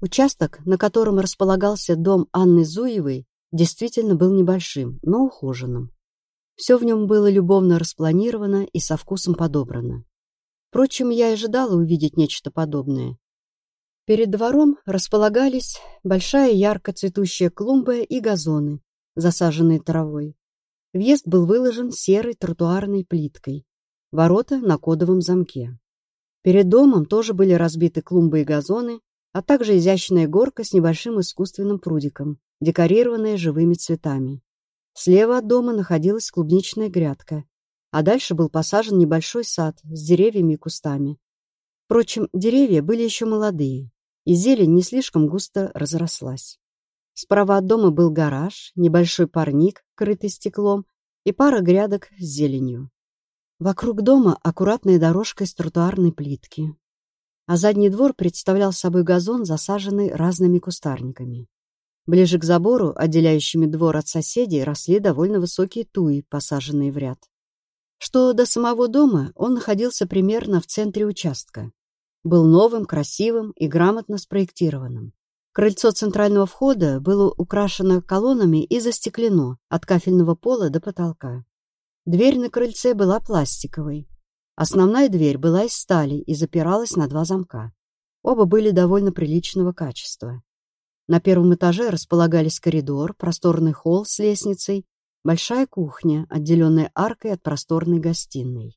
Участок, на котором располагался дом Анны Зуевой, действительно был небольшим, но ухоженным. Все в нем было любовно распланировано и со вкусом подобрано. Впрочем, я ожидала увидеть нечто подобное. Перед двором располагались большая ярко цветущая клумба и газоны, засаженные травой. Въезд был выложен серой тротуарной плиткой. Ворота на кодовом замке. Перед домом тоже были разбиты клумбы и газоны, а также изящная горка с небольшим искусственным прудиком, декорированная живыми цветами. Слева от дома находилась клубничная грядка, а дальше был посажен небольшой сад с деревьями и кустами. Впрочем, деревья были еще молодые, и зелень не слишком густо разрослась. Справа от дома был гараж, небольшой парник, крытый стеклом, и пара грядок с зеленью. Вокруг дома аккуратная дорожка из тротуарной плитки, а задний двор представлял собой газон, засаженный разными кустарниками. Ближе к забору, отделяющими двор от соседей, росли довольно высокие туи, посаженные в ряд. Что до самого дома, он находился примерно в центре участка. Был новым, красивым и грамотно спроектированным. Крыльцо центрального входа было украшено колоннами и застеклено от кафельного пола до потолка. Дверь на крыльце была пластиковой. Основная дверь была из стали и запиралась на два замка. Оба были довольно приличного качества. На первом этаже располагались коридор, просторный холл с лестницей, большая кухня, отделенная аркой от просторной гостиной,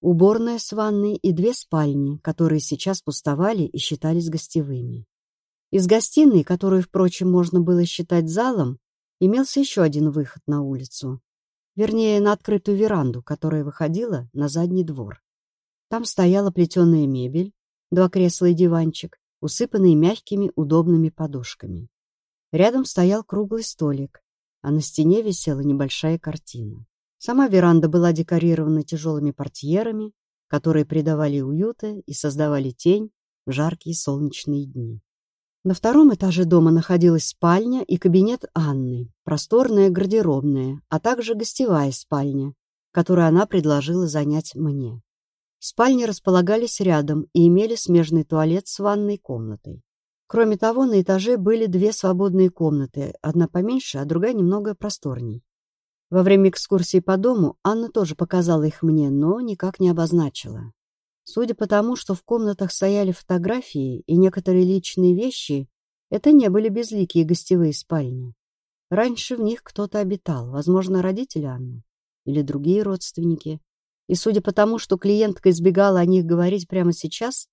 уборная с ванной и две спальни, которые сейчас пустовали и считались гостевыми. Из гостиной, которую, впрочем, можно было считать залом, имелся еще один выход на улицу, вернее, на открытую веранду, которая выходила на задний двор. Там стояла плетеная мебель, два кресла и диванчик, усыпанные мягкими удобными подушками. Рядом стоял круглый столик, а на стене висела небольшая картина. Сама веранда была декорирована тяжелыми портьерами, которые придавали уюта и создавали тень в жаркие солнечные дни. На втором этаже дома находилась спальня и кабинет Анны, просторная гардеробная, а также гостевая спальня, которую она предложила занять мне. Спальни располагались рядом и имели смежный туалет с ванной комнатой. Кроме того, на этаже были две свободные комнаты, одна поменьше, а другая немного просторней. Во время экскурсии по дому Анна тоже показала их мне, но никак не обозначила. Судя по тому, что в комнатах стояли фотографии и некоторые личные вещи, это не были безликие гостевые спальни. Раньше в них кто-то обитал, возможно, родители Анны или другие родственники. И судя по тому, что клиентка избегала о них говорить прямо сейчас,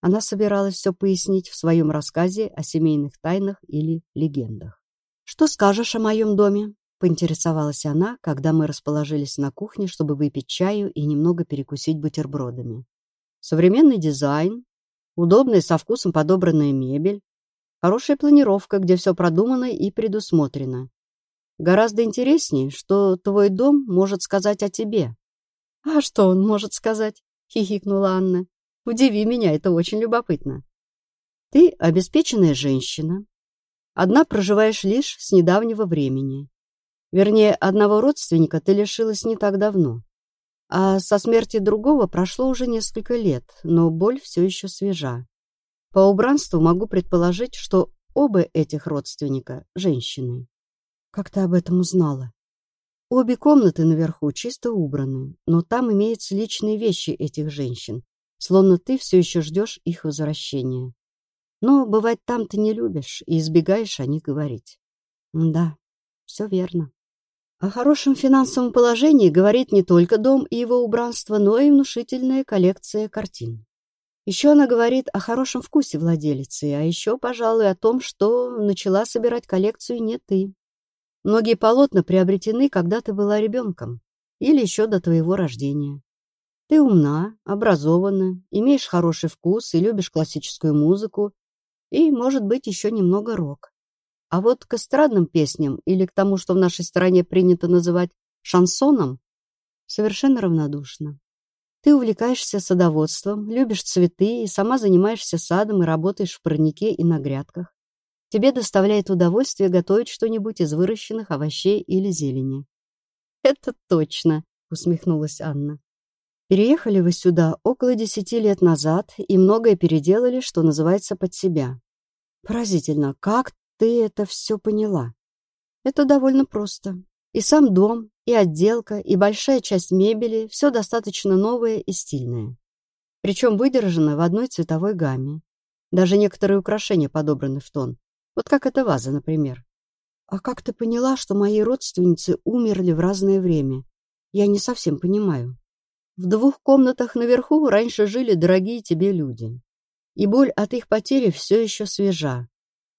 она собиралась все пояснить в своем рассказе о семейных тайнах или легендах. «Что скажешь о моем доме?» — поинтересовалась она, когда мы расположились на кухне, чтобы выпить чаю и немного перекусить бутербродами. «Современный дизайн, удобная со вкусом подобранная мебель, хорошая планировка, где все продумано и предусмотрено. Гораздо интереснее, что твой дом может сказать о тебе, «А что он может сказать?» — хихикнула Анна. «Удиви меня, это очень любопытно». «Ты обеспеченная женщина. Одна проживаешь лишь с недавнего времени. Вернее, одного родственника ты лишилась не так давно. А со смерти другого прошло уже несколько лет, но боль все еще свежа. По убранству могу предположить, что оба этих родственника — женщины. Как ты об этом узнала? Обе комнаты наверху чисто убраны, но там имеются личные вещи этих женщин, словно ты все еще ждешь их возвращения. Но бывать там ты не любишь и избегаешь о них говорить. Да, все верно. О хорошем финансовом положении говорит не только дом и его убранство, но и внушительная коллекция картин. Еще она говорит о хорошем вкусе владелицы, а еще, пожалуй, о том, что начала собирать коллекцию не ты. Многие полотна приобретены, когда ты была ребенком или еще до твоего рождения. Ты умна, образована, имеешь хороший вкус и любишь классическую музыку, и, может быть, еще немного рок. А вот к эстрадным песням или к тому, что в нашей стране принято называть шансоном, совершенно равнодушна. Ты увлекаешься садоводством, любишь цветы и сама занимаешься садом и работаешь в парнике и на грядках. Тебе доставляет удовольствие готовить что-нибудь из выращенных овощей или зелени. «Это точно», — усмехнулась Анна. «Переехали вы сюда около десяти лет назад и многое переделали, что называется, под себя. Поразительно, как ты это все поняла? Это довольно просто. И сам дом, и отделка, и большая часть мебели — все достаточно новое и стильное. Причем выдержано в одной цветовой гамме. Даже некоторые украшения подобраны в тон. Вот как эта ваза, например. А как ты поняла, что мои родственницы умерли в разное время? Я не совсем понимаю. В двух комнатах наверху раньше жили дорогие тебе люди. И боль от их потери все еще свежа.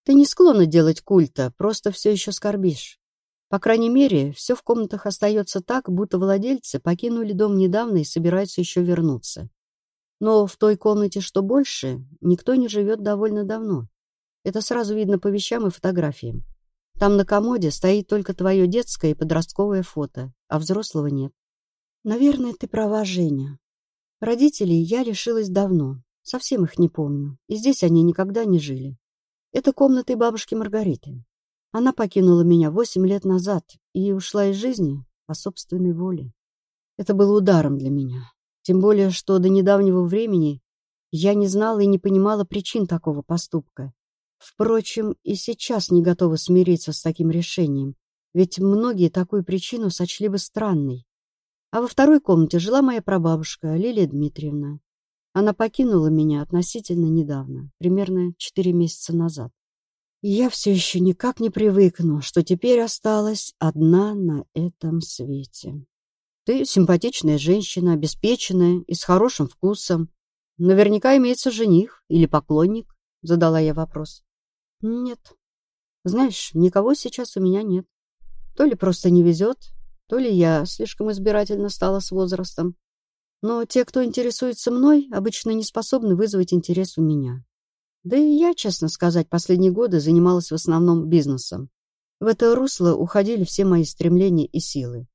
Ты не склонна делать культа, просто все еще скорбишь. По крайней мере, все в комнатах остается так, будто владельцы покинули дом недавно и собираются еще вернуться. Но в той комнате, что больше, никто не живет довольно давно. Это сразу видно по вещам и фотографиям. Там на комоде стоит только твое детское и подростковое фото, а взрослого нет. Наверное, ты права, Женя. Родителей я лишилась давно, совсем их не помню, и здесь они никогда не жили. Это комната бабушки Маргариты. Она покинула меня восемь лет назад и ушла из жизни по собственной воле. Это было ударом для меня. Тем более, что до недавнего времени я не знала и не понимала причин такого поступка. Впрочем, и сейчас не готова смириться с таким решением, ведь многие такую причину сочли бы странной. А во второй комнате жила моя прабабушка Лилия Дмитриевна. Она покинула меня относительно недавно, примерно четыре месяца назад. И я все еще никак не привыкну, что теперь осталась одна на этом свете. Ты симпатичная женщина, обеспеченная и с хорошим вкусом. Наверняка имеется жених или поклонник, задала я вопрос. Нет. Знаешь, никого сейчас у меня нет. То ли просто не везет, то ли я слишком избирательно стала с возрастом. Но те, кто интересуется мной, обычно не способны вызвать интерес у меня. Да и я, честно сказать, последние годы занималась в основном бизнесом. В это русло уходили все мои стремления и силы.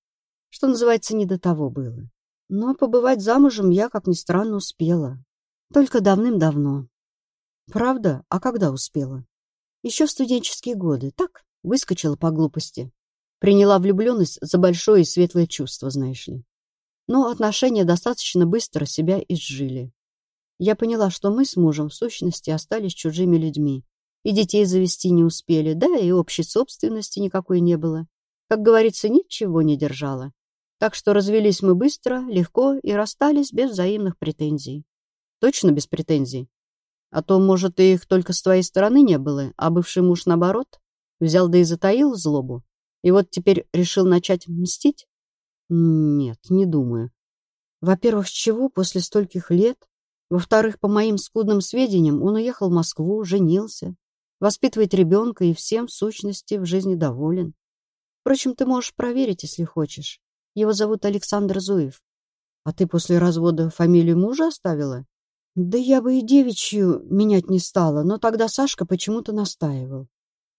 Что называется, не до того было. Но побывать замужем я, как ни странно, успела. Только давным-давно. Правда? А когда успела? Еще в студенческие годы. Так, выскочила по глупости. Приняла влюбленность за большое и светлое чувство, знаешь ли. Но отношения достаточно быстро себя изжили. Я поняла, что мы с мужем в сущности остались чужими людьми. И детей завести не успели, да и общей собственности никакой не было. Как говорится, ничего не держала. Так что развелись мы быстро, легко и расстались без взаимных претензий. Точно без претензий? А то, может, и их только с твоей стороны не было, а бывший муж, наоборот, взял да и затаил злобу? И вот теперь решил начать мстить? Нет, не думаю. Во-первых, с чего после стольких лет? Во-вторых, по моим скудным сведениям, он уехал в Москву, женился, воспитывает ребенка и всем, в сущности, в жизни доволен. Впрочем, ты можешь проверить, если хочешь. Его зовут Александр Зуев. А ты после развода фамилию мужа оставила? Да я бы и девичью менять не стала, но тогда Сашка почему-то настаивал.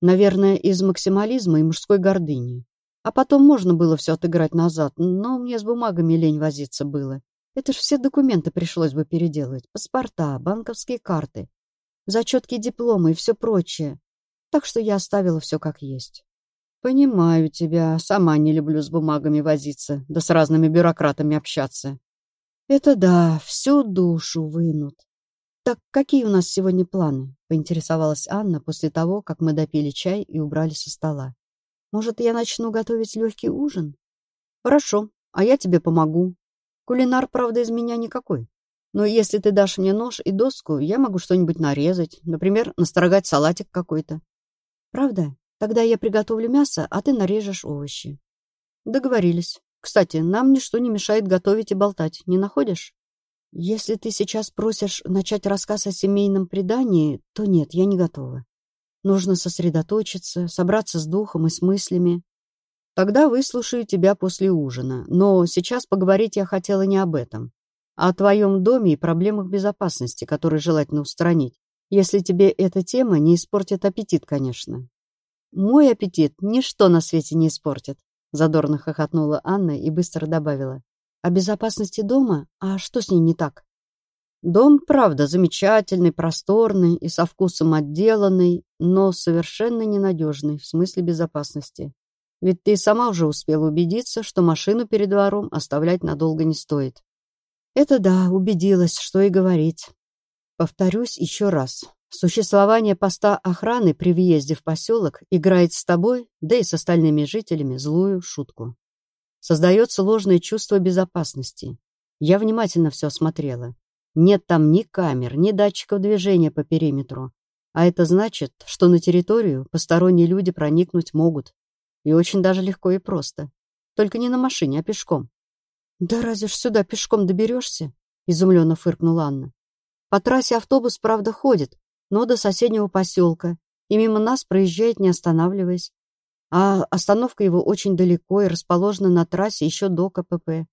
Наверное, из максимализма и мужской гордыни. А потом можно было все отыграть назад, но мне с бумагами лень возиться было. Это ж все документы пришлось бы переделывать. Паспорта, банковские карты, зачетки дипломы и все прочее. Так что я оставила все как есть. Понимаю тебя. Сама не люблю с бумагами возиться, да с разными бюрократами общаться. Это да, всю душу вынут. «Так какие у нас сегодня планы?» — поинтересовалась Анна после того, как мы допили чай и убрали со стола. «Может, я начну готовить легкий ужин?» «Хорошо, а я тебе помогу. Кулинар, правда, из меня никакой. Но если ты дашь мне нож и доску, я могу что-нибудь нарезать, например, настрогать салатик какой-то». «Правда? Тогда я приготовлю мясо, а ты нарежешь овощи». «Договорились. Кстати, нам ничто не мешает готовить и болтать, не находишь?» Если ты сейчас просишь начать рассказ о семейном предании, то нет, я не готова. Нужно сосредоточиться, собраться с духом и с мыслями. Тогда выслушаю тебя после ужина, но сейчас поговорить я хотела не об этом, а о твоем доме и проблемах безопасности, которые желательно устранить, если тебе эта тема не испортит аппетит, конечно. Мой аппетит ничто на свете не испортит, задорно хохотнула Анна и быстро добавила. О безопасности дома? А что с ней не так? Дом, правда, замечательный, просторный и со вкусом отделанный, но совершенно ненадежный в смысле безопасности. Ведь ты сама уже успела убедиться, что машину перед двором оставлять надолго не стоит. Это да, убедилась, что и говорить. Повторюсь еще раз. Существование поста охраны при въезде в поселок играет с тобой, да и с остальными жителями, злую шутку. Создается ложное чувство безопасности. Я внимательно все осмотрела. Нет там ни камер, ни датчиков движения по периметру. А это значит, что на территорию посторонние люди проникнуть могут. И очень даже легко и просто. Только не на машине, а пешком. «Да разве ж сюда пешком доберешься?» — изумленно фыркнула Анна. «По трассе автобус, правда, ходит, но до соседнего поселка, и мимо нас проезжает, не останавливаясь. А остановка его очень далеко и расположена на трассе еще до КПП.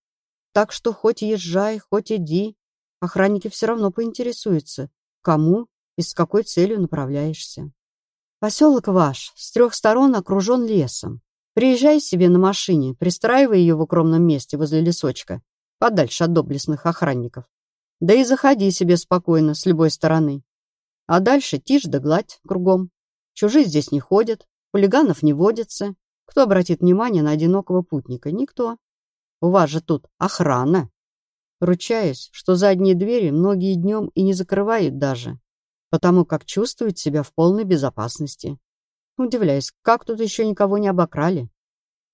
Так что хоть езжай, хоть иди, охранники все равно поинтересуются, кому и с какой целью направляешься. Поселок ваш с трех сторон окружен лесом. Приезжай себе на машине, пристраивай ее в укромном месте возле лесочка, подальше от доблестных охранников. Да и заходи себе спокойно с любой стороны. А дальше тишь да гладь кругом. Чужие здесь не ходят, хулиганов не водится. Кто обратит внимание на одинокого путника? Никто. У вас же тут охрана. Ручаюсь, что задние двери многие днем и не закрывают даже, потому как чувствуют себя в полной безопасности. Удивляюсь, как тут еще никого не обокрали?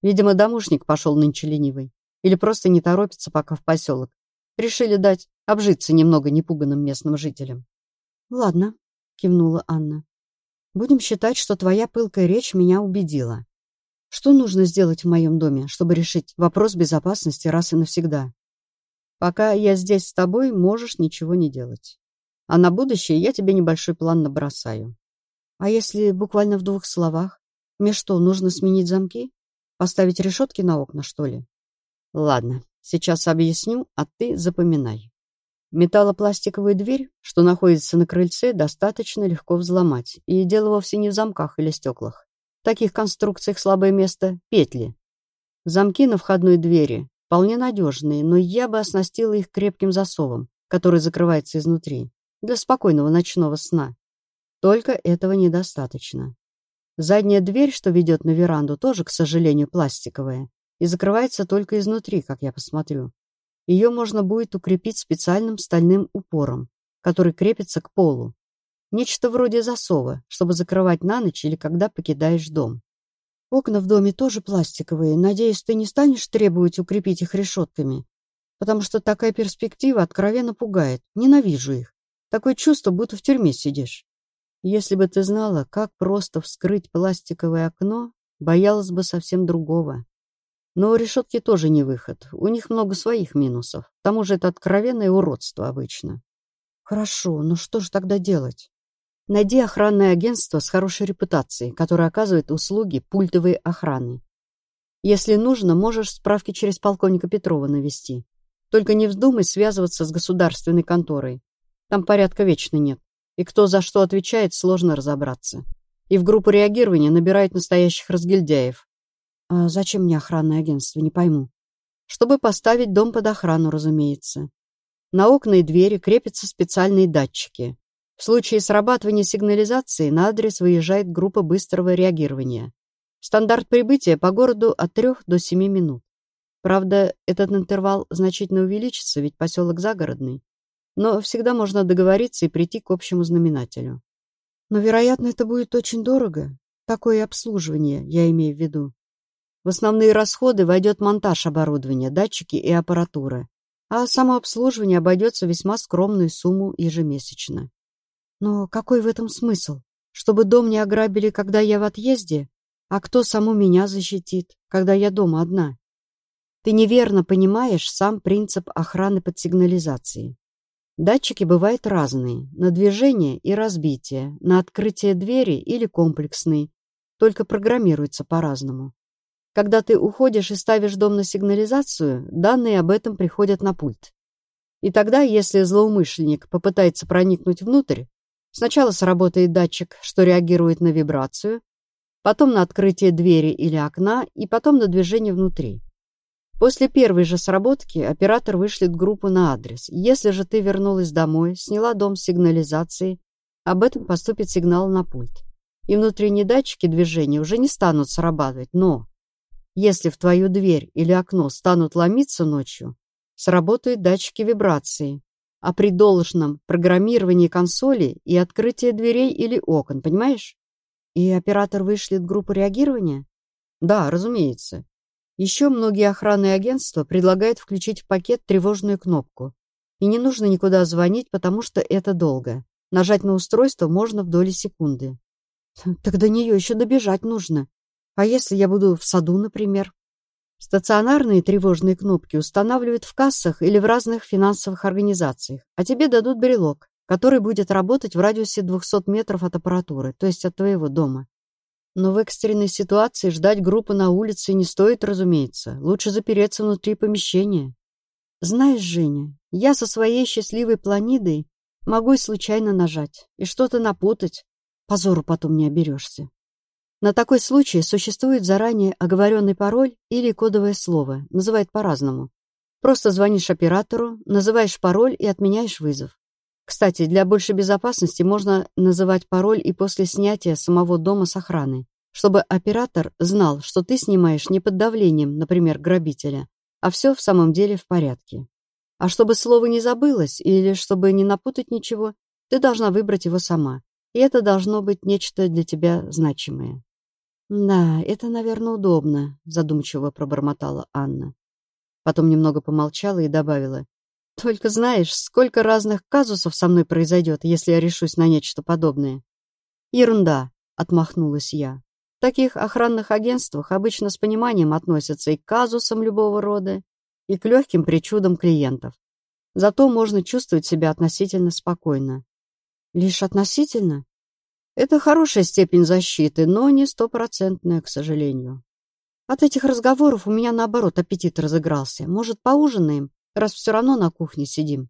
Видимо, домушник пошел нынче ленивый. Или просто не торопится пока в поселок. Решили дать обжиться немного непуганным местным жителям. «Ладно», — кивнула Анна. «Будем считать, что твоя пылкая речь меня убедила. Что нужно сделать в моем доме, чтобы решить вопрос безопасности раз и навсегда? Пока я здесь с тобой, можешь ничего не делать. А на будущее я тебе небольшой план набросаю. А если буквально в двух словах? Мне что, нужно сменить замки? Поставить решетки на окна, что ли? Ладно, сейчас объясню, а ты запоминай. Металлопластиковую дверь, что находится на крыльце, достаточно легко взломать. И дело вовсе не в замках или стеклах. В таких конструкциях слабое место — петли. Замки на входной двери вполне надежные, но я бы оснастила их крепким засовом, который закрывается изнутри для спокойного ночного сна. Только этого недостаточно. Задняя дверь, что ведет на веранду, тоже, к сожалению, пластиковая и закрывается только изнутри, как я посмотрю. Ее можно будет укрепить специальным стальным упором, который крепится к полу. Нечто вроде засова, чтобы закрывать на ночь или когда покидаешь дом. Окна в доме тоже пластиковые. Надеюсь, ты не станешь требовать укрепить их решетками, потому что такая перспектива откровенно пугает. Ненавижу их. Такое чувство, будто в тюрьме сидишь. Если бы ты знала, как просто вскрыть пластиковое окно, боялась бы совсем другого. Но решетки тоже не выход. У них много своих минусов. К тому же это откровенное уродство обычно. Хорошо, но что же тогда делать? Найди охранное агентство с хорошей репутацией, которое оказывает услуги пультовой охраны. Если нужно, можешь справки через полковника Петрова навести. Только не вздумай связываться с государственной конторой. Там порядка вечно нет. И кто за что отвечает, сложно разобраться. И в группу реагирования набирают настоящих разгильдяев. А зачем мне охранное агентство, не пойму. Чтобы поставить дом под охрану, разумеется. На окна и двери крепятся специальные датчики. В случае срабатывания сигнализации на адрес выезжает группа быстрого реагирования. Стандарт прибытия по городу от 3 до 7 минут. Правда, этот интервал значительно увеличится, ведь поселок загородный но всегда можно договориться и прийти к общему знаменателю. Но, вероятно, это будет очень дорого. Такое обслуживание, я имею в виду. В основные расходы войдет монтаж оборудования, датчики и аппаратура, а само обслуживание обойдется весьма скромную сумму ежемесячно. Но какой в этом смысл? Чтобы дом не ограбили, когда я в отъезде? А кто саму меня защитит, когда я дома одна? Ты неверно понимаешь сам принцип охраны под сигнализацией. Датчики бывают разные, на движение и разбитие, на открытие двери или комплексные, только программируются по-разному. Когда ты уходишь и ставишь дом на сигнализацию, данные об этом приходят на пульт. И тогда, если злоумышленник попытается проникнуть внутрь, сначала сработает датчик, что реагирует на вибрацию, потом на открытие двери или окна и потом на движение внутри. После первой же сработки оператор вышлет группу на адрес. Если же ты вернулась домой, сняла дом с сигнализацией, об этом поступит сигнал на пульт. И внутренние датчики движения уже не станут срабатывать. Но если в твою дверь или окно станут ломиться ночью, сработают датчики вибрации. А при должном программировании консоли и открытии дверей или окон, понимаешь? И оператор вышлет группу реагирования? Да, разумеется. Еще многие охранные агентства предлагают включить в пакет тревожную кнопку. И не нужно никуда звонить, потому что это долго. Нажать на устройство можно в доли секунды. Так до нее еще добежать нужно. А если я буду в саду, например? Стационарные тревожные кнопки устанавливают в кассах или в разных финансовых организациях, а тебе дадут брелок, который будет работать в радиусе 200 метров от аппаратуры, то есть от твоего дома. Но в экстренной ситуации ждать группы на улице не стоит, разумеется. Лучше запереться внутри помещения. Знаешь, Женя, я со своей счастливой планидой могу и случайно нажать, и что-то напутать. Позору потом не оберешься. На такой случай существует заранее оговоренный пароль или кодовое слово, называют по-разному. Просто звонишь оператору, называешь пароль и отменяешь вызов. Кстати, для большей безопасности можно называть пароль и после снятия самого дома с охраны, чтобы оператор знал, что ты снимаешь не под давлением, например, грабителя, а все в самом деле в порядке. А чтобы слово не забылось или чтобы не напутать ничего, ты должна выбрать его сама. И это должно быть нечто для тебя значимое. «Да, это, наверное, удобно», — задумчиво пробормотала Анна. Потом немного помолчала и добавила. «Только знаешь, сколько разных казусов со мной произойдет, если я решусь на нечто подобное?» «Ерунда», — отмахнулась я. В таких охранных агентствах обычно с пониманием относятся и к казусам любого рода, и к легким причудам клиентов. Зато можно чувствовать себя относительно спокойно. Лишь относительно? Это хорошая степень защиты, но не стопроцентная, к сожалению. От этих разговоров у меня, наоборот, аппетит разыгрался. Может, поужинаем, раз все равно на кухне сидим?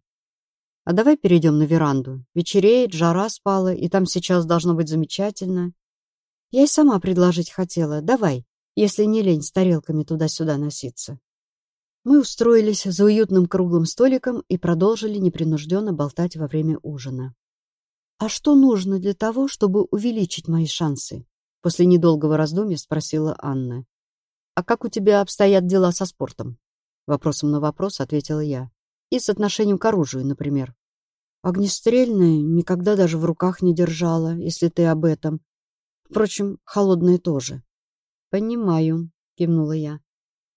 А давай перейдем на веранду. Вечереет, жара спала, и там сейчас должно быть замечательно. Я и сама предложить хотела. Давай, если не лень с тарелками туда-сюда носиться. Мы устроились за уютным круглым столиком и продолжили непринужденно болтать во время ужина. «А что нужно для того, чтобы увеличить мои шансы?» После недолгого раздумья спросила Анна. «А как у тебя обстоят дела со спортом?» Вопросом на вопрос ответила я. «И с отношением к оружию, например». «Огнестрельное никогда даже в руках не держала, если ты об этом. Впрочем, холодное тоже». «Понимаю», — кивнула я.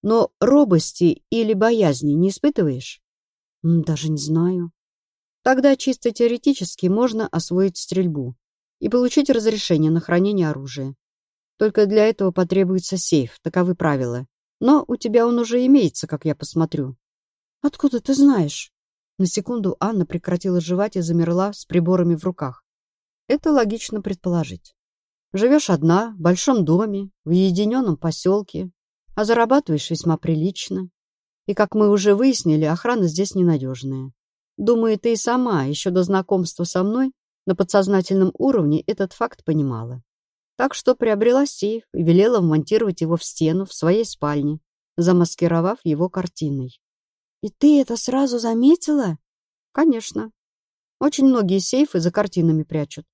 «Но робости или боязни не испытываешь?» «Даже не знаю», Тогда чисто теоретически можно освоить стрельбу и получить разрешение на хранение оружия. Только для этого потребуется сейф, таковы правила. Но у тебя он уже имеется, как я посмотрю. Откуда ты знаешь? На секунду Анна прекратила жевать и замерла с приборами в руках. Это логично предположить. Живешь одна, в большом доме, в уединенном поселке, а зарабатываешь весьма прилично. И, как мы уже выяснили, охрана здесь ненадежная. Думаю, ты и сама, еще до знакомства со мной, на подсознательном уровне этот факт понимала. Так что приобрела сейф и велела вмонтировать его в стену в своей спальне, замаскировав его картиной. «И ты это сразу заметила?» «Конечно. Очень многие сейфы за картинами прячут.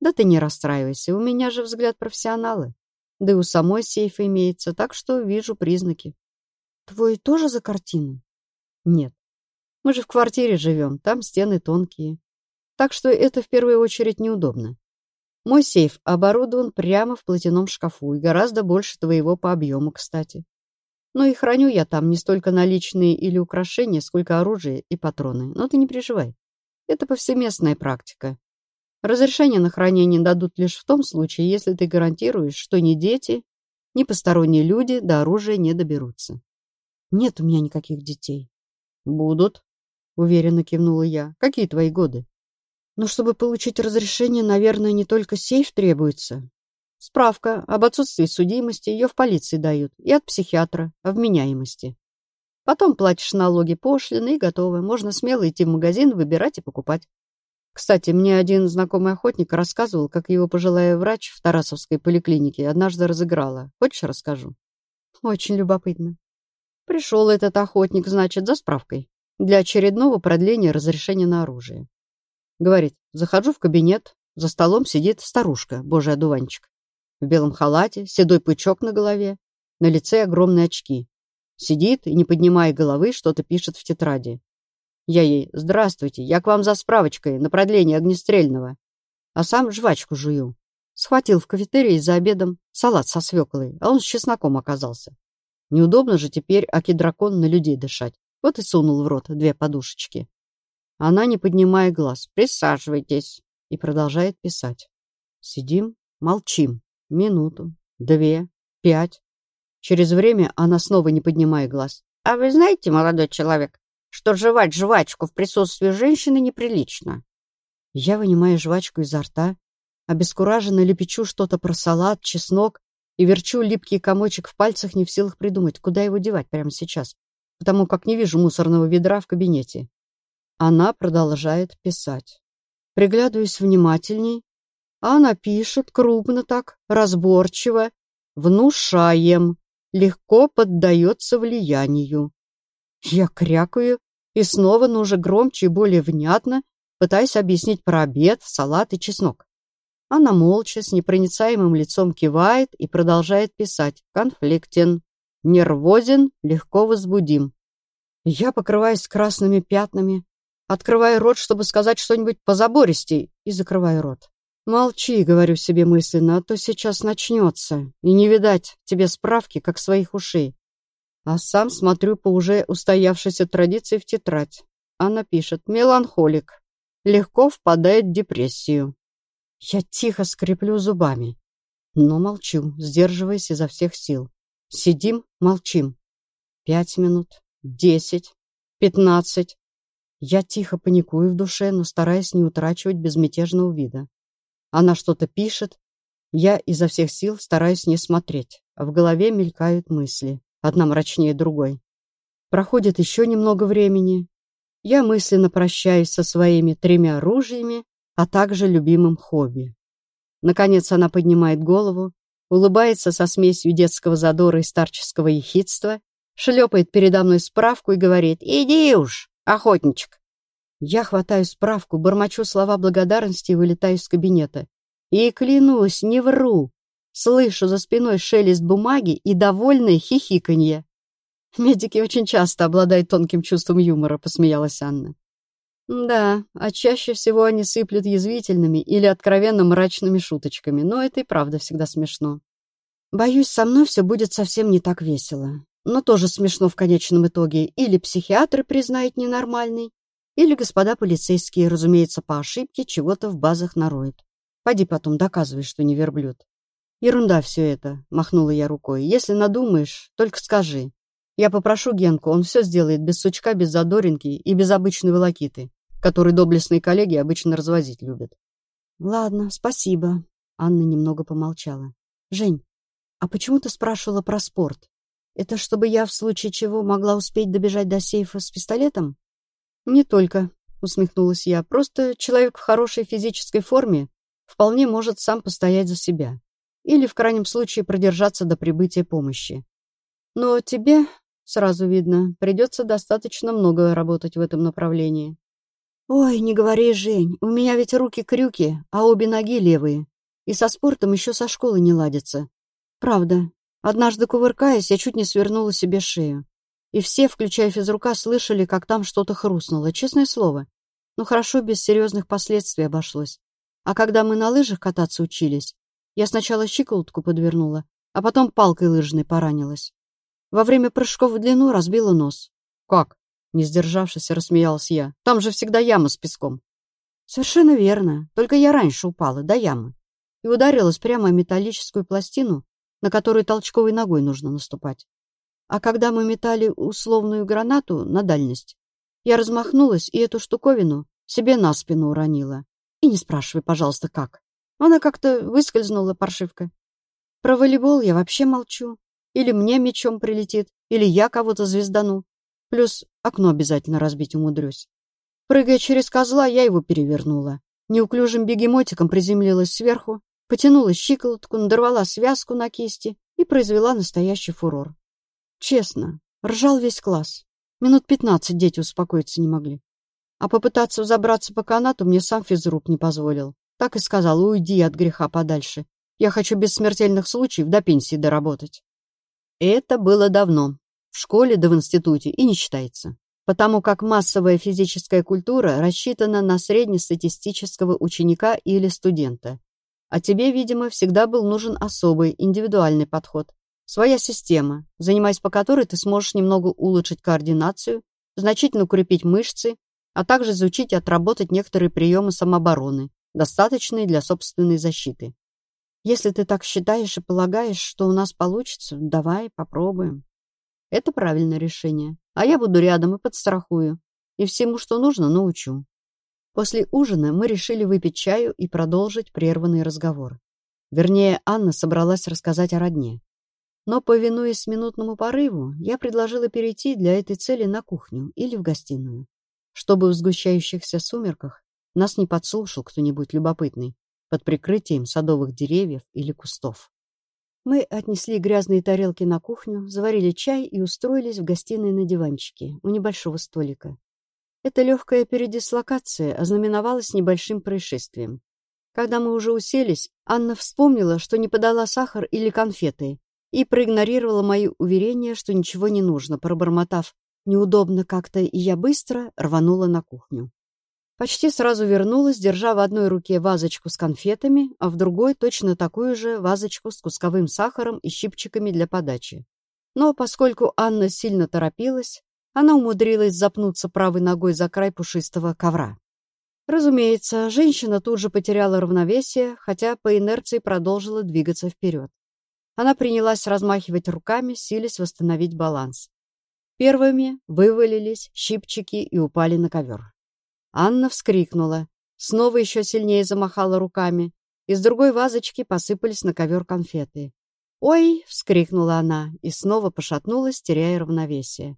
Да ты не расстраивайся, у меня же взгляд профессионалы. Да и у самой сейф имеется, так что вижу признаки». «Твой тоже за картину?» «Нет. Мы же в квартире живем, там стены тонкие. Так что это в первую очередь неудобно. Мой сейф оборудован прямо в платяном шкафу и гораздо больше твоего по объему, кстати. Но и храню я там не столько наличные или украшения, сколько оружие и патроны. Но ты не переживай. Это повсеместная практика. Разрешение на хранение дадут лишь в том случае, если ты гарантируешь, что ни дети, ни посторонние люди до оружия не доберутся. Нет у меня никаких детей. Будут, — уверенно кивнула я. «Какие твои годы?» «Но чтобы получить разрешение, наверное, не только сейф требуется. Справка об отсутствии судимости, ее в полиции дают, и от психиатра, о вменяемости. Потом платишь налоги, пошлины и готово. Можно смело идти в магазин, выбирать и покупать. Кстати, мне один знакомый охотник рассказывал, как его пожилая врач в Тарасовской поликлинике однажды разыграла. Хочешь, расскажу? Очень любопытно. Пришел этот охотник, значит, за справкой для очередного продления разрешения на оружие. Говорит, захожу в кабинет, за столом сидит старушка, божий одуванчик. В белом халате, седой пучок на голове, на лице огромные очки. Сидит и, не поднимая головы, что-то пишет в тетради. Я ей «Здравствуйте, я к вам за справочкой на продление огнестрельного». А сам жвачку жую. Схватил в кафетерии за обедом салат со свеклой, а он с чесноком оказался. Неудобно же теперь аки-дракон на людей дышать. Вот и сунул в рот две подушечки. Она, не поднимая глаз, «Присаживайтесь», и продолжает писать. Сидим, молчим. Минуту, две, пять. Через время она снова не поднимая глаз. «А вы знаете, молодой человек, что жевать жвачку в присутствии женщины неприлично?» Я вынимаю жвачку изо рта, обескураженно лепечу что-то про салат, чеснок и верчу липкий комочек в пальцах, не в силах придумать, куда его девать прямо сейчас, потому как не вижу мусорного ведра в кабинете. Она продолжает писать. Приглядываюсь внимательней, а она пишет крупно так, разборчиво, внушаем, легко поддается влиянию. Я крякаю и снова, но уже громче и более внятно, пытаясь объяснить про обед, салат и чеснок. Она молча, с непроницаемым лицом кивает и продолжает писать. Конфликтен, нервозен, легко возбудим. Я покрываюсь красными пятнами, открываю рот, чтобы сказать что-нибудь позабористей, и закрываю рот. «Молчи», — говорю себе мысленно, — «а то сейчас начнется, и не видать тебе справки, как своих ушей». А сам смотрю по уже устоявшейся традиции в тетрадь. Она пишет «Меланхолик. Легко впадает в депрессию». Я тихо скреплю зубами, но молчу, сдерживаясь изо всех сил. Сидим, молчим. Пять минут, десять, пятнадцать. Я тихо паникую в душе, но стараясь не утрачивать безмятежного вида. Она что-то пишет. Я изо всех сил стараюсь не смотреть, в голове мелькают мысли, одна мрачнее другой. Проходит еще немного времени. Я мысленно прощаюсь со своими тремя оружиями а также любимым хобби. Наконец она поднимает голову, улыбается со смесью детского задора и старческого ехидства, шлепает передо мной справку и говорит «Иди уж, охотничек!» Я хватаю справку, бормочу слова благодарности и вылетаю из кабинета. И клянусь, не вру. Слышу за спиной шелест бумаги и довольное хихиканье. Медики очень часто обладают тонким чувством юмора, посмеялась Анна. Да, а чаще всего они сыплют язвительными или откровенно мрачными шуточками, но это и правда всегда смешно. Боюсь, со мной все будет совсем не так весело. Но тоже смешно в конечном итоге. Или психиатры признают ненормальный, или господа полицейские, разумеется, по ошибке чего-то в базах нароют. Пойди потом доказывай, что не верблюд. Ерунда все это, махнула я рукой. Если надумаешь, только скажи. Я попрошу Генку, он все сделает без сучка, без задоринки и без обычной волокиты который доблестные коллеги обычно развозить любят. Ладно, спасибо. Анна немного помолчала. Жень, а почему ты спрашивала про спорт? Это чтобы я в случае чего могла успеть добежать до сейфа с пистолетом? Не только, усмехнулась я. Просто человек в хорошей физической форме вполне может сам постоять за себя. Или, в крайнем случае, продержаться до прибытия помощи. Но тебе, сразу видно, придется достаточно много работать в этом направлении. «Ой, не говори, Жень, у меня ведь руки-крюки, а обе ноги левые. И со спортом еще со школы не ладится. Правда, однажды кувыркаясь, я чуть не свернула себе шею. И все, включая физрука, слышали, как там что-то хрустнуло, честное слово. Ну хорошо, без серьезных последствий обошлось. А когда мы на лыжах кататься учились, я сначала щиколотку подвернула, а потом палкой лыжной поранилась. Во время прыжков в длину разбила нос. «Как?» Не сдержавшись, рассмеялась я. Там же всегда яма с песком. Совершенно верно. Только я раньше упала до ямы. И ударилась прямо о металлическую пластину, на которую толчковой ногой нужно наступать. А когда мы метали условную гранату на дальность, я размахнулась и эту штуковину себе на спину уронила. И не спрашивай, пожалуйста, как. Она как-то выскользнула, паршивка. Про волейбол я вообще молчу. Или мне мечом прилетит, или я кого-то звездану. Плюс окно обязательно разбить умудрюсь. Прыгая через козла, я его перевернула. Неуклюжим бегемотиком приземлилась сверху, потянула щиколотку, надорвала связку на кисти и произвела настоящий фурор. Честно, ржал весь класс. Минут пятнадцать дети успокоиться не могли. А попытаться забраться по канату мне сам физрук не позволил. Так и сказал, уйди от греха подальше. Я хочу без смертельных случаев до пенсии доработать. Это было давно в школе да в институте и не считается. потому как массовая физическая культура рассчитана на среднестатистического ученика или студента. А тебе, видимо, всегда был нужен особый, индивидуальный подход. Своя система, занимаясь по которой ты сможешь немного улучшить координацию, значительно укрепить мышцы, а также изучить и отработать некоторые приемы самообороны, достаточные для собственной защиты. Если ты так считаешь и полагаешь, что у нас получится, давай попробуем. Это правильное решение. А я буду рядом и подстрахую. И всему, что нужно, научу. После ужина мы решили выпить чаю и продолжить прерванный разговор. Вернее, Анна собралась рассказать о родне. Но, повинуясь минутному порыву, я предложила перейти для этой цели на кухню или в гостиную, чтобы в сгущающихся сумерках нас не подслушал кто-нибудь любопытный под прикрытием садовых деревьев или кустов. Мы отнесли грязные тарелки на кухню, заварили чай и устроились в гостиной на диванчике у небольшого столика. Эта легкая передислокация ознаменовалась небольшим происшествием. Когда мы уже уселись, Анна вспомнила, что не подала сахар или конфеты, и проигнорировала мои уверения, что ничего не нужно, пробормотав «неудобно как-то», и я быстро рванула на кухню. Почти сразу вернулась, держа в одной руке вазочку с конфетами, а в другой точно такую же вазочку с кусковым сахаром и щипчиками для подачи. Но поскольку Анна сильно торопилась, она умудрилась запнуться правой ногой за край пушистого ковра. Разумеется, женщина тут же потеряла равновесие, хотя по инерции продолжила двигаться вперед. Она принялась размахивать руками, силясь восстановить баланс. Первыми вывалились щипчики и упали на ковер. Анна вскрикнула, снова еще сильнее замахала руками. Из другой вазочки посыпались на ковер конфеты. «Ой!» — вскрикнула она и снова пошатнулась, теряя равновесие.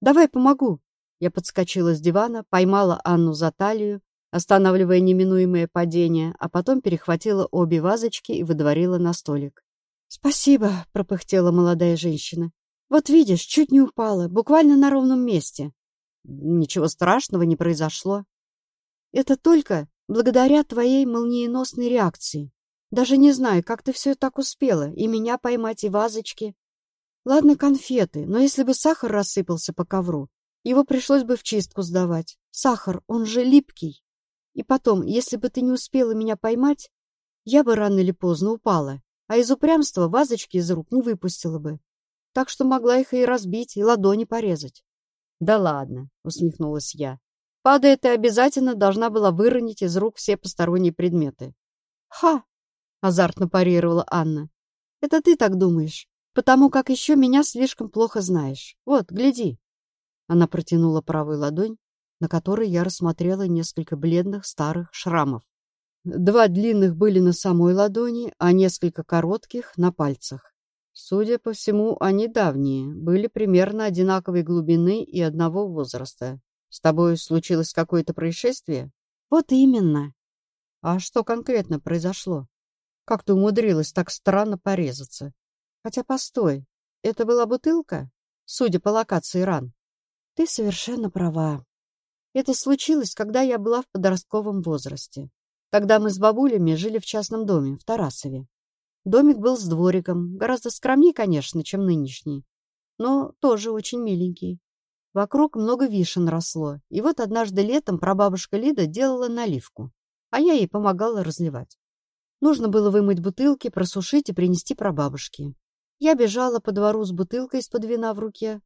«Давай помогу!» Я подскочила с дивана, поймала Анну за талию, останавливая неминуемое падение, а потом перехватила обе вазочки и выдворила на столик. «Спасибо!» — пропыхтела молодая женщина. «Вот видишь, чуть не упала, буквально на ровном месте. Ничего страшного не произошло. Это только благодаря твоей молниеносной реакции. Даже не знаю, как ты все так успела, и меня поймать, и вазочки. Ладно, конфеты, но если бы сахар рассыпался по ковру, его пришлось бы в чистку сдавать. Сахар, он же липкий. И потом, если бы ты не успела меня поймать, я бы рано или поздно упала, а из упрямства вазочки из рук не выпустила бы. Так что могла их и разбить, и ладони порезать. «Да ладно», — усмехнулась я. «Падая, ты обязательно должна была выронить из рук все посторонние предметы». «Ха!» — азартно парировала Анна. «Это ты так думаешь, потому как еще меня слишком плохо знаешь. Вот, гляди». Она протянула правую ладонь, на которой я рассмотрела несколько бледных старых шрамов. Два длинных были на самой ладони, а несколько коротких — на пальцах. Судя по всему, они давние, были примерно одинаковой глубины и одного возраста. С тобой случилось какое-то происшествие? Вот именно. А что конкретно произошло? Как ты умудрилась так странно порезаться? Хотя, постой, это была бутылка? Судя по локации ран. Ты совершенно права. Это случилось, когда я была в подростковом возрасте. Тогда мы с бабулями жили в частном доме в Тарасове. Домик был с двориком, гораздо скромнее, конечно, чем нынешний, но тоже очень миленький. Вокруг много вишен росло, и вот однажды летом прабабушка Лида делала наливку, а я ей помогала разливать. Нужно было вымыть бутылки, просушить и принести прабабушке. Я бежала по двору с бутылкой из-под вина в руке.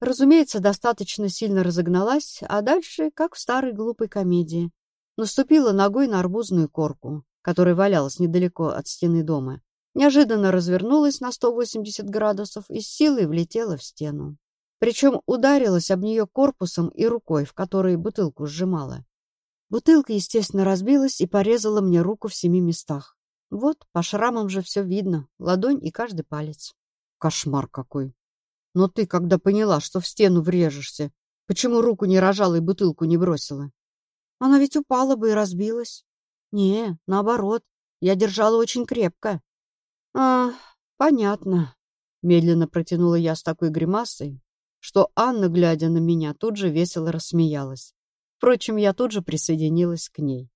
Разумеется, достаточно сильно разогналась, а дальше, как в старой глупой комедии, наступила ногой на арбузную корку, которая валялась недалеко от стены дома неожиданно развернулась на 180 градусов и с силой влетела в стену. Причем ударилась об нее корпусом и рукой, в которой бутылку сжимала. Бутылка, естественно, разбилась и порезала мне руку в семи местах. Вот, по шрамам же все видно, ладонь и каждый палец. Кошмар какой! Но ты, когда поняла, что в стену врежешься, почему руку не рожала и бутылку не бросила? Она ведь упала бы и разбилась. Не, наоборот, я держала очень крепко. «А, понятно», — медленно протянула я с такой гримасой, что Анна, глядя на меня, тут же весело рассмеялась. Впрочем, я тут же присоединилась к ней.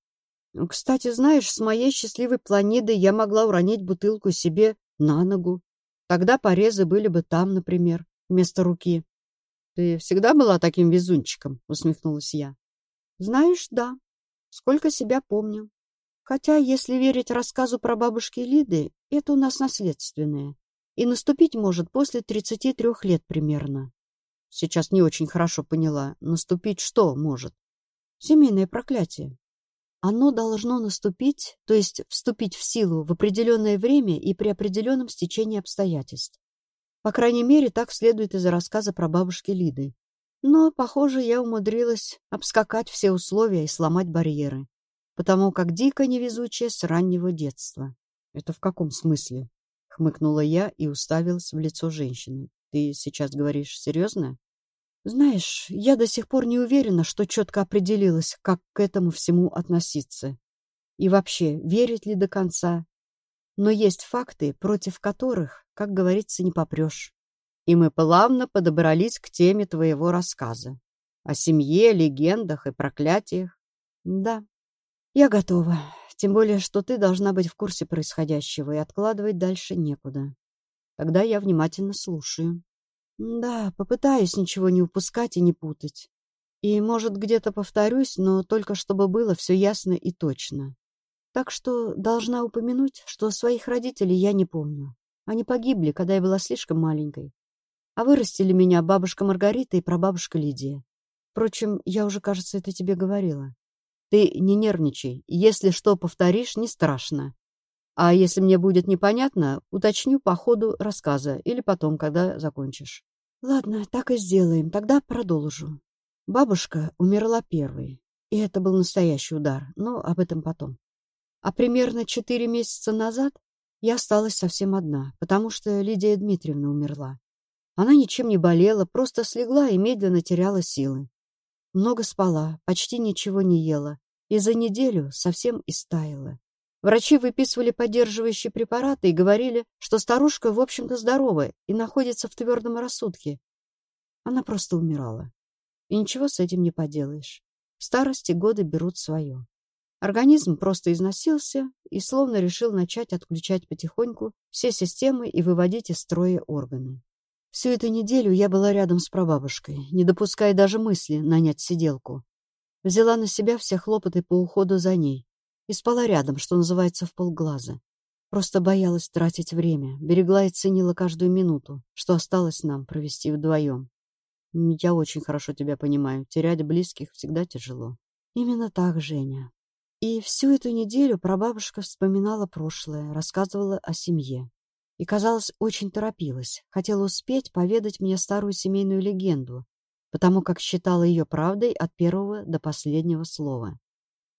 «Кстати, знаешь, с моей счастливой планидой я могла уронить бутылку себе на ногу. Тогда порезы были бы там, например, вместо руки. Ты всегда была таким везунчиком, усмехнулась я. Знаешь, да. Сколько себя помню. Хотя, если верить рассказу про бабушки Лиды, это у нас наследственное. И наступить может после 33 лет примерно. Сейчас не очень хорошо поняла. Наступить что может? Семейное проклятие. Оно должно наступить, то есть вступить в силу в определенное время и при определенном стечении обстоятельств. По крайней мере, так следует из рассказа про бабушки Лиды. Но, похоже, я умудрилась обскакать все условия и сломать барьеры, потому как дико невезучая с раннего детства. «Это в каком смысле?» — хмыкнула я и уставилась в лицо женщины. «Ты сейчас говоришь серьезно?» Знаешь, я до сих пор не уверена, что четко определилась, как к этому всему относиться. И вообще, верить ли до конца. Но есть факты, против которых, как говорится, не попрешь. И мы плавно подобрались к теме твоего рассказа. О семье, легендах и проклятиях. Да, я готова. Тем более, что ты должна быть в курсе происходящего, и откладывать дальше некуда. Тогда я внимательно слушаю. Да, попытаюсь ничего не упускать и не путать. И, может, где-то повторюсь, но только чтобы было все ясно и точно. Так что должна упомянуть, что своих родителей я не помню. Они погибли, когда я была слишком маленькой. А вырастили меня бабушка Маргарита и прабабушка Лидия. Впрочем, я уже, кажется, это тебе говорила. Ты не нервничай. Если что повторишь, не страшно. А если мне будет непонятно, уточню по ходу рассказа или потом, когда закончишь. Ладно, так и сделаем. Тогда продолжу. Бабушка умерла первой, и это был настоящий удар, но об этом потом. А примерно четыре месяца назад я осталась совсем одна, потому что Лидия Дмитриевна умерла. Она ничем не болела, просто слегла и медленно теряла силы. Много спала, почти ничего не ела, и за неделю совсем истаяла. Врачи выписывали поддерживающие препараты и говорили, что старушка, в общем-то, здорова и находится в твердом рассудке. Она просто умирала. И ничего с этим не поделаешь. Старости годы берут свое. Организм просто износился и словно решил начать отключать потихоньку все системы и выводить из строя органы. Всю эту неделю я была рядом с прабабушкой, не допуская даже мысли нанять сиделку. Взяла на себя все хлопоты по уходу за ней, и спала рядом, что называется, в полглаза. Просто боялась тратить время, берегла и ценила каждую минуту, что осталось нам провести вдвоем. Я очень хорошо тебя понимаю. Терять близких всегда тяжело. Именно так, Женя. И всю эту неделю прабабушка вспоминала прошлое, рассказывала о семье. И, казалось, очень торопилась. Хотела успеть поведать мне старую семейную легенду, потому как считала ее правдой от первого до последнего слова.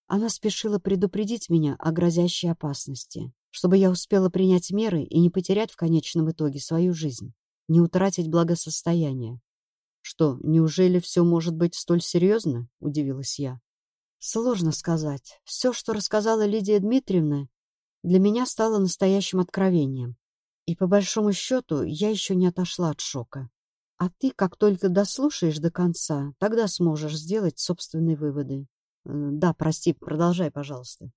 Она спешила предупредить меня о грозящей опасности, чтобы я успела принять меры и не потерять в конечном итоге свою жизнь, не утратить благосостояние. «Что, неужели все может быть столь серьезно?» — удивилась я. «Сложно сказать. Все, что рассказала Лидия Дмитриевна, для меня стало настоящим откровением. И, по большому счету, я еще не отошла от шока. А ты, как только дослушаешь до конца, тогда сможешь сделать собственные выводы. Э, да, прости, продолжай, пожалуйста.